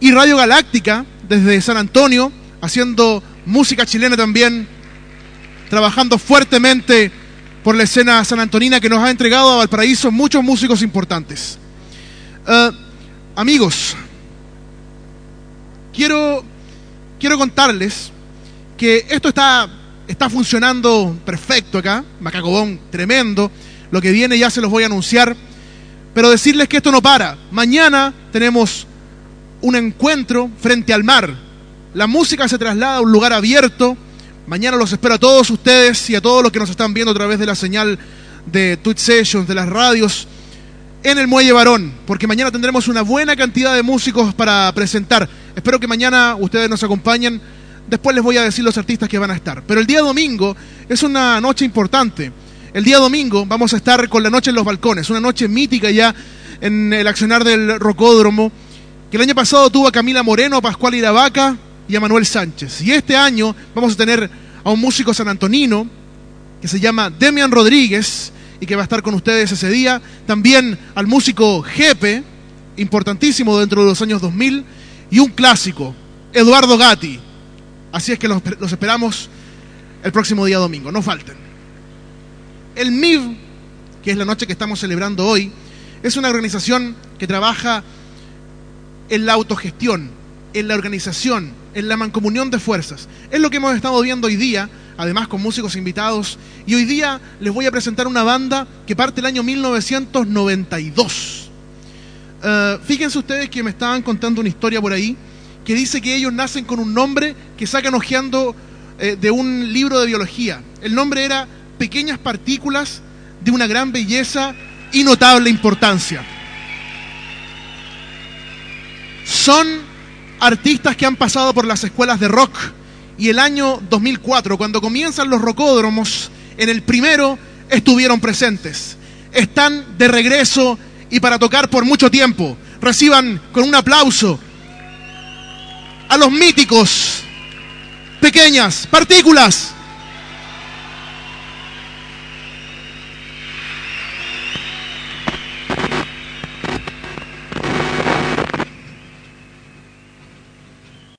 y Radio Galáctica desde San Antonio, haciendo música chilena también, trabajando fuertemente por la escena sanantonina que nos ha entregado a Valparaíso muchos músicos importantes. Uh, amigos, quiero, quiero contarles que esto está, está funcionando perfecto acá, Macacobón tremendo, lo que viene ya se los voy a anunciar, pero decirles que esto no para. Mañana tenemos un encuentro frente al mar. La música se traslada a un lugar abierto. Mañana los espero a todos ustedes y a todos los que nos están viendo a través de la señal de Twitch Sessions, de las radios, en el Muelle Varón, porque mañana tendremos una buena cantidad de músicos para presentar. Espero que mañana ustedes nos acompañen. Después les voy a decir los artistas que van a estar. Pero el día domingo es una noche importante. El día domingo vamos a estar con la noche en los balcones, una noche mítica ya en el accionar del Rocódromo que el año pasado tuvo a Camila Moreno, a Pascual Iravaca y a Manuel Sánchez. Y este año vamos a tener a un músico sanantonino que se llama Demian Rodríguez y que va a estar con ustedes ese día. También al músico Jepe, importantísimo dentro de los años 2000, y un clásico, Eduardo Gatti. Así es que los, los esperamos el próximo día domingo, no falten. El MIV, que es la noche que estamos celebrando hoy, es una organización que trabaja en la autogestión, en la organización, en la mancomunión de fuerzas. Es lo que hemos estado viendo hoy día, además con músicos invitados. Y hoy día les voy a presentar una banda que parte el año 1992. Uh, fíjense ustedes que me estaban contando una historia por ahí que dice que ellos nacen con un nombre que sacan ojeando eh, de un libro de biología. El nombre era Pequeñas partículas de una gran belleza y notable importancia. Son artistas que han pasado por las escuelas de rock y el año 2004, cuando comienzan los rocódromos, en el primero estuvieron presentes. Están de regreso y para tocar por mucho tiempo. Reciban con un aplauso a los míticos, pequeñas partículas.